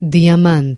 diamant